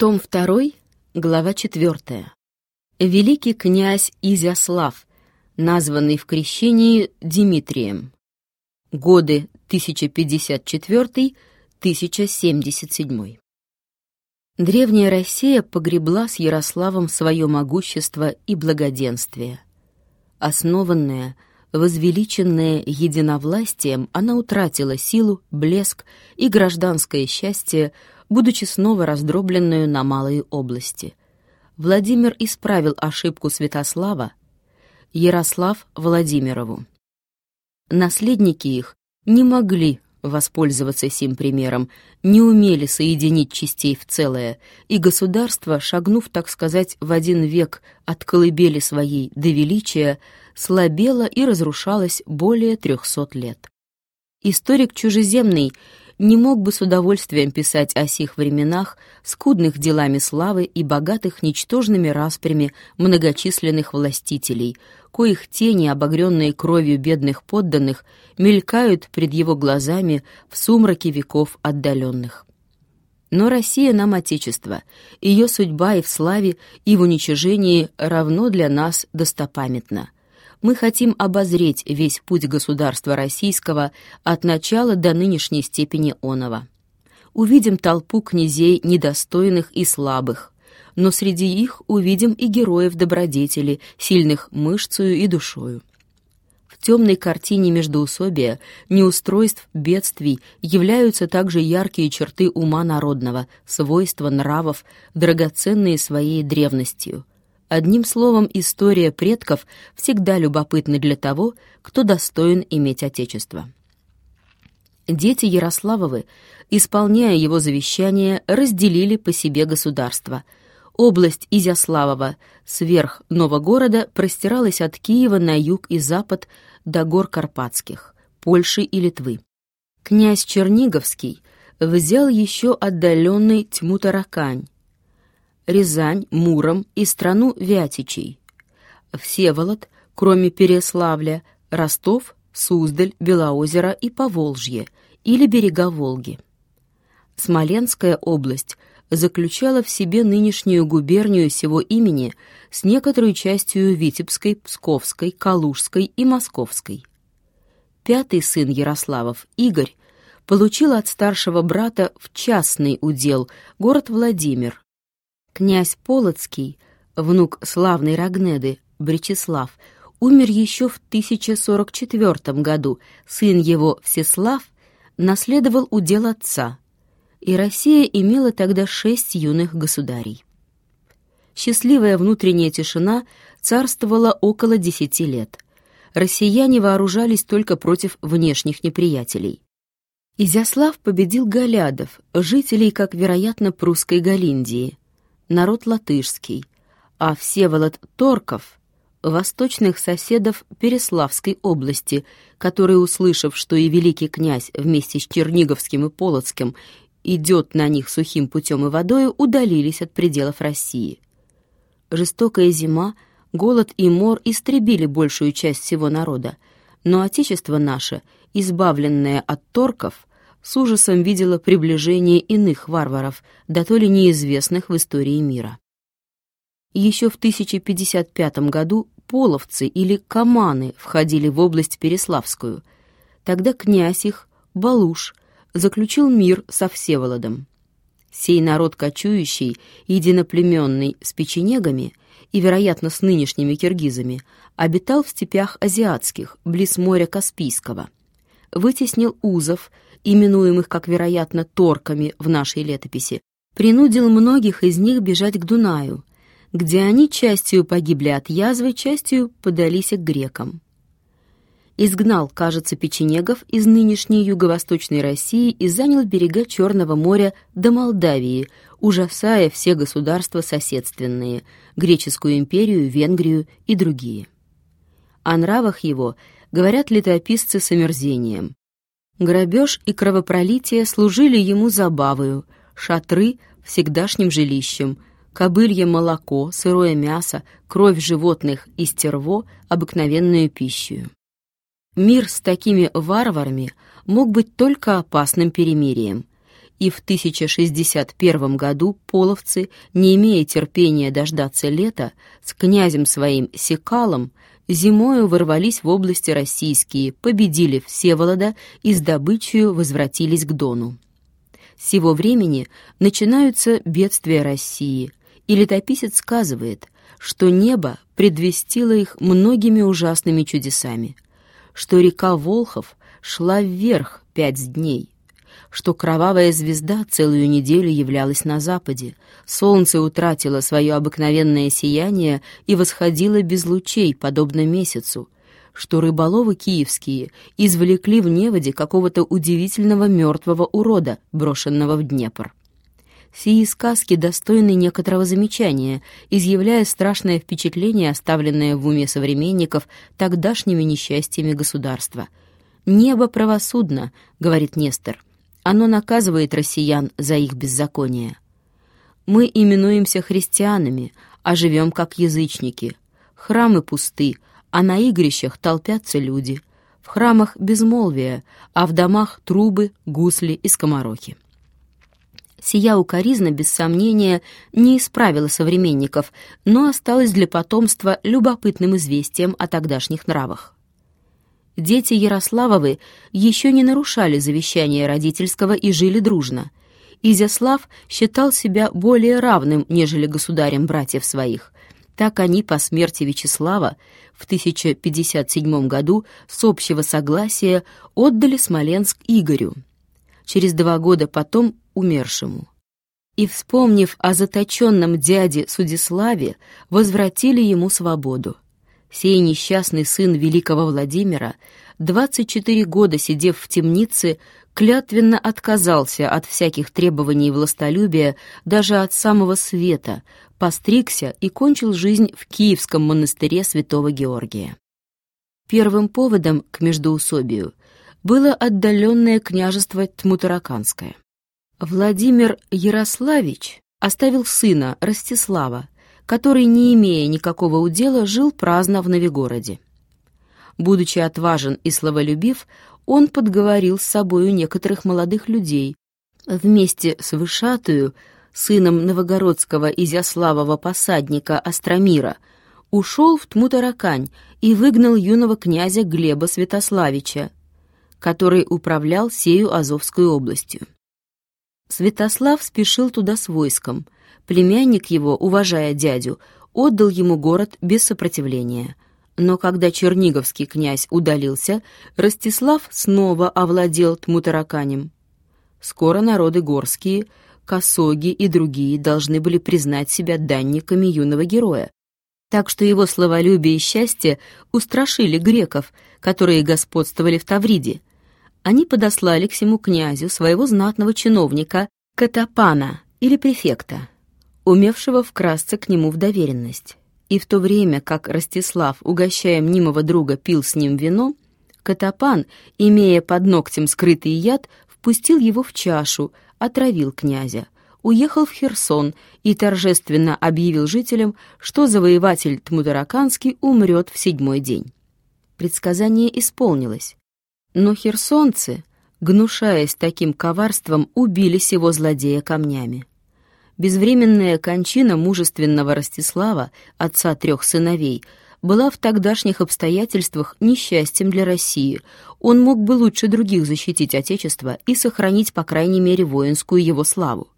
Том 2, глава 4. Великий князь Изяслав, названный в крещении Дмитрием. Годы 1054-1077. Древняя Россия погребла с Ярославом свое могущество и благоденствие. Основанная, возвеличенная единовластием, она утратила силу, блеск и гражданское счастье, будучи снова раздробленную на малые области. Владимир исправил ошибку Святослава, Ярослав Владимирову. Наследники их не могли воспользоваться сим примером, не умели соединить частей в целое, и государство, шагнув, так сказать, в один век от колыбели своей до величия, слабело и разрушалось более трехсот лет. Историк чужеземный не мог бы с удовольствием писать о сих временах, скудных делами славы и богатых ничтожными распрями многочисленных властителей, коих тени, обогренные кровью бедных подданных, мелькают пред его глазами в сумраке веков отдаленных. Но Россия нам Отечество, ее судьба и в славе, и в уничижении равно для нас достопамятна мы хотим обозреть весь путь государства российского от начала до нынешней степени оного. Увидим толпу князей недостойных и слабых, но среди их увидим и героев добродетели, сильных мышцою и душою. В темной картине междоусобия, неустройств, бедствий являются также яркие черты ума народного, свойства нравов, драгоценные своей древностью, Одним словом, история предков всегда любопытна для того, кто достоин иметь отечество. Дети Ярославовы, исполняя его завещание, разделили по себе государство. Область Изяславова сверх Новогорода простиралась от Киева на юг и запад до гор Карпатских, Польши и Литвы. Князь Черниговский взял еще отдаленный Тьму-Таракань, Рязань, Муром и страну Вятичей. Всеволод, кроме Переславля, Ростов, Суздаль, Белоозеро и Поволжье или берега Волги. Смоленская область заключала в себе нынешнюю губернию сего имени с некоторой частью Витебской, Псковской, Калужской и Московской. Пятый сын Ярославов, Игорь, получил от старшего брата в частный удел город Владимир, Князь Полоцкий, внук славной Рагнеды, Бречеслав, умер еще в 1044 году. Сын его, Всеслав, наследовал удел отца, и Россия имела тогда шесть юных государей. Счастливая внутренняя тишина царствовала около десяти лет. Россияне вооружались только против внешних неприятелей. Изяслав победил галядов, жителей, как вероятно, прусской Галиндии народ латышский, а Всеволод Торков — восточных соседов Переславской области, которые, услышав, что и великий князь вместе с Черниговским и Полоцким идет на них сухим путем и водою, удалились от пределов России. Жестокая зима, голод и мор истребили большую часть всего народа, но отечество наше, избавленное от торков, с ужасом видела приближение иных варваров, да то ли неизвестных в истории мира. Еще в 1055 году половцы или каманы входили в область Переславскую. Тогда князь их, Балуш, заключил мир со Всеволодом. Сей народ кочующий, единоплеменный с печенегами и, вероятно, с нынешними киргизами, обитал в степях азиатских, близ моря Каспийского. Вытеснил узов именуемых, как вероятно, торками в нашей летописи, принудил многих из них бежать к Дунаю, где они частью погибли от язвы, частью подались к грекам. Изгнал, кажется, печенегов из нынешней юго-восточной России и занял берега Черного моря до Молдавии, ужасая все государства соседственные, Греческую империю, Венгрию и другие. О нравах его говорят летописцы с омерзением. Грабеж и кровопролитие служили ему забавою, шатры — всегдашним жилищем, кобылье молоко, сырое мясо, кровь животных и стерво — обыкновенную пищу. Мир с такими варварами мог быть только опасным перемирием, и в 1061 году половцы, не имея терпения дождаться лета, с князем своим Секалом зимою ворвались в области российские, победили Всеволода и с добычей возвратились к Дону. С сего времени начинаются бедствия России, и летописец сказывает, что небо предвестило их многими ужасными чудесами, что река Волхов шла вверх пять дней, что кровавая звезда целую неделю являлась на западе, солнце утратило свое обыкновенное сияние и восходило без лучей, подобно месяцу, что рыболовы киевские извлекли в неводе какого-то удивительного мертвого урода, брошенного в Днепр. Сии сказки достойны некоторого замечания, изъявляя страшное впечатление, оставленное в уме современников тогдашними несчастьями государства. «Небо правосудно», — говорит Нестор, — оно наказывает россиян за их беззаконие. Мы именуемся христианами, а живем как язычники. Храмы пусты, а на игрищах толпятся люди. В храмах безмолвие, а в домах трубы, гусли и скоморохи. Сия укоризна, без сомнения, не исправила современников, но осталась для потомства любопытным известием о тогдашних нравах дети Ярославовы еще не нарушали завещания родительского и жили дружно. Изяслав считал себя более равным, нежели государем братьев своих. Так они по смерти Вячеслава в 1057 году с общего согласия отдали Смоленск Игорю, через два года потом умершему. И, вспомнив о заточенном дяде Судиславе, возвратили ему свободу. Сей несчастный сын великого Владимира, 24 года сидев в темнице, клятвенно отказался от всяких требований властолюбия, даже от самого света, постригся и кончил жизнь в Киевском монастыре святого Георгия. Первым поводом к междоусобию было отдаленное княжество Тмутараканское. Владимир Ярославич оставил сына Ростислава, который, не имея никакого удела, жил праздно в Новигороде. Будучи отважен и словолюбив, он подговорил с собою некоторых молодых людей. Вместе с Вышатую, сыном новогородского изяславого посадника Остромира, ушел в Тмутаракань и выгнал юного князя Глеба Святославича, который управлял сею Азовской областью. Святослав спешил туда с войском — Племянник его, уважая дядю, отдал ему город без сопротивления. Но когда черниговский князь удалился, Ростислав снова овладел Тмутараканем. Скоро народы горские, косоги и другие должны были признать себя данниками юного героя. Так что его словолюбие и счастье устрашили греков, которые господствовали в Тавриде. Они подослали к всему князю своего знатного чиновника Катапана или префекта, умевшего вкрасться к нему в доверенность. И в то время, как Ростислав, угощая мнимого друга, пил с ним вино, Катапан, имея под ногтем скрытый яд, впустил его в чашу, отравил князя, уехал в Херсон и торжественно объявил жителям, что завоеватель Тмутараканский умрет в седьмой день. Предсказание исполнилось. Но херсонцы, гнушаясь таким коварством, убили сего злодея камнями. Безвременная кончина мужественного Ростислава, отца трех сыновей, была в тогдашних обстоятельствах несчастьем для России. Он мог бы лучше других защитить Отечество и сохранить, по крайней мере, воинскую его славу.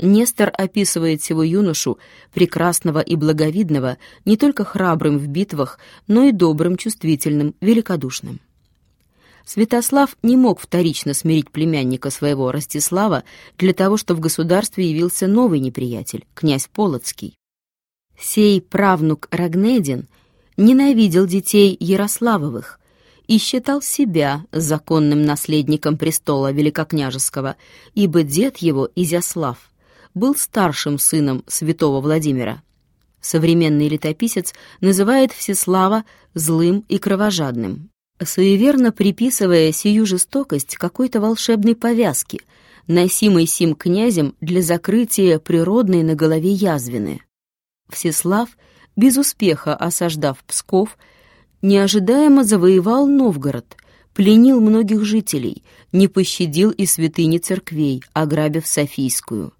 Нестор описывает всего юношу, прекрасного и благовидного, не только храбрым в битвах, но и добрым, чувствительным, великодушным. Святослав не мог вторично смирить племянника своего Ростислава для того, что в государстве явился новый неприятель, князь Полоцкий. Сей правнук Рагнедин ненавидел детей Ярославовых и считал себя законным наследником престола великокняжеского, ибо дед его, Изяслав, был старшим сыном святого Владимира. Современный летописец называет Всеслава злым и кровожадным суеверно приписывая сию жестокость какой-то волшебной повязке, носимой сим князем для закрытия природной на голове язвины. Всеслав, без успеха осаждав Псков, неожидаемо завоевал Новгород, пленил многих жителей, не пощадил и святыни церквей, ограбив Софийскую.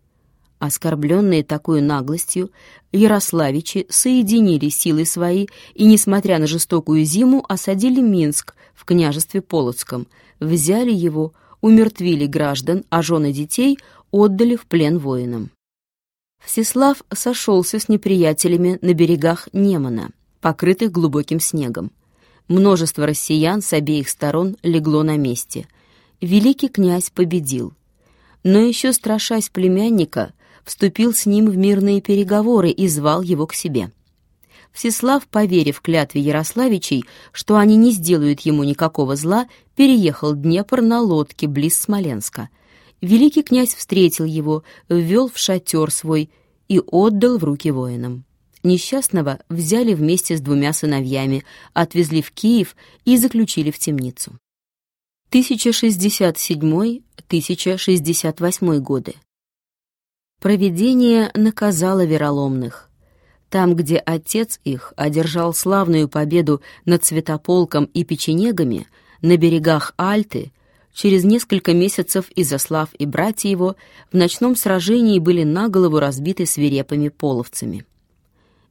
Оскорбленные такой наглостью, Ярославичи соединили силы свои и, несмотря на жестокую зиму, осадили Минск в княжестве Полоцком, взяли его, умертвили граждан, а жены детей отдали в плен воинам. Всеслав сошелся с неприятелями на берегах Немана, покрытых глубоким снегом. Множество россиян с обеих сторон легло на месте. Великий князь победил. Но еще страшась племянника, вступил с ним в мирные переговоры и звал его к себе. Всеслав, поверив клятве Ярославичей, что они не сделают ему никакого зла, переехал Днепр на лодке близ Смоленска. Великий князь встретил его, ввел в шатер свой и отдал в руки воинам. Несчастного взяли вместе с двумя сыновьями, отвезли в Киев и заключили в темницу. 1067-1068 годы. Провидение наказало вероломных. Там, где отец их одержал славную победу над Святополком и печенегами, на берегах Альты, через несколько месяцев Изослав и братья его в ночном сражении были на голову разбиты свирепыми половцами.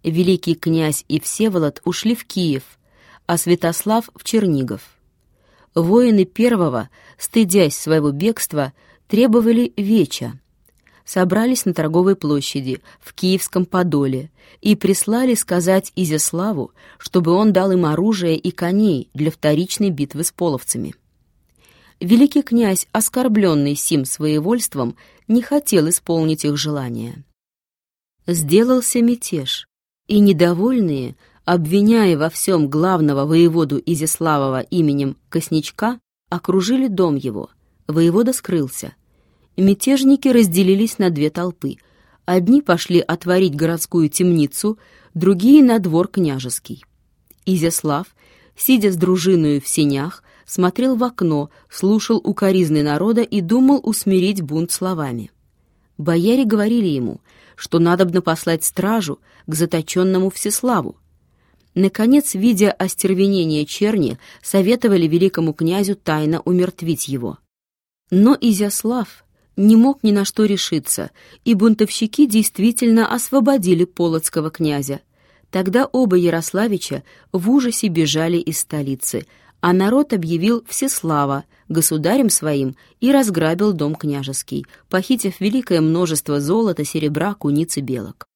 Великий князь и Всеволод ушли в Киев, а Святослав — в Чернигов. Воины первого, стыдясь своего бегства, требовали веча, собрались на торговой площади в Киевском Подоле и прислали сказать Изяславу, чтобы он дал им оружие и коней для вторичной битвы с половцами. Великий князь, оскорбленный сим своевольством, не хотел исполнить их желания. Сделался мятеж, и недовольные, обвиняя во всем главного воеводу Изяславова именем Косничка, окружили дом его. Воевода скрылся — мятежники разделились на две толпы. Одни пошли отворить городскую темницу, другие — на двор княжеский. Изяслав, сидя с дружиною в сенях, смотрел в окно, слушал укоризны народа и думал усмирить бунт словами. Бояре говорили ему, что надобно послать стражу к заточенному Всеславу. Наконец, видя остервенение черни, советовали великому князю тайно умертвить его. Но Изяслав, не мог ни на что решиться, и бунтовщики действительно освободили полоцкого князя. Тогда оба Ярославича в ужасе бежали из столицы, а народ объявил Всеслава государем своим и разграбил дом княжеский, похитив великое множество золота, серебра, куниц и белок.